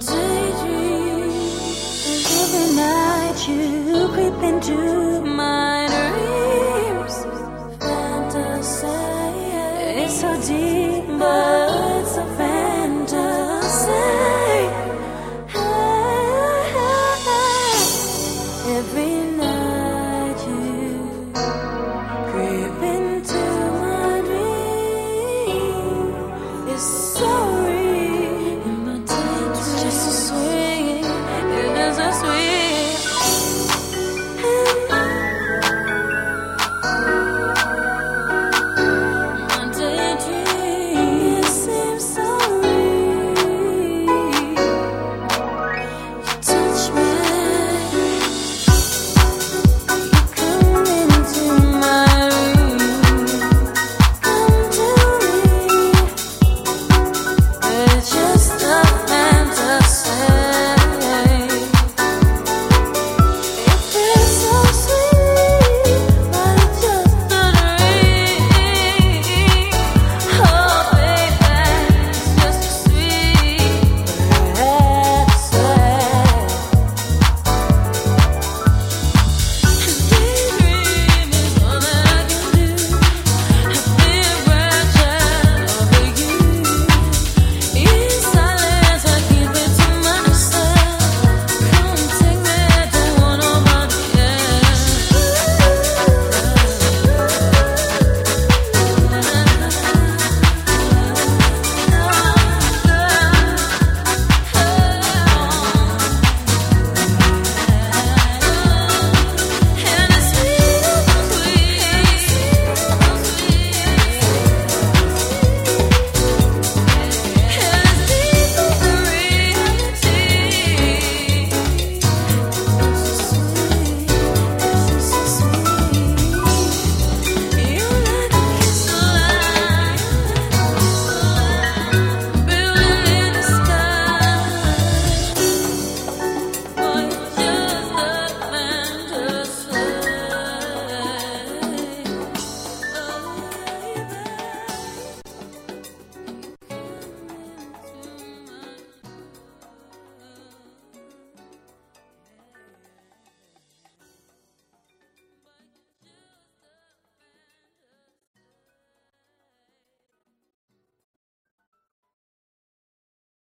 Daydream, every night you creep into my.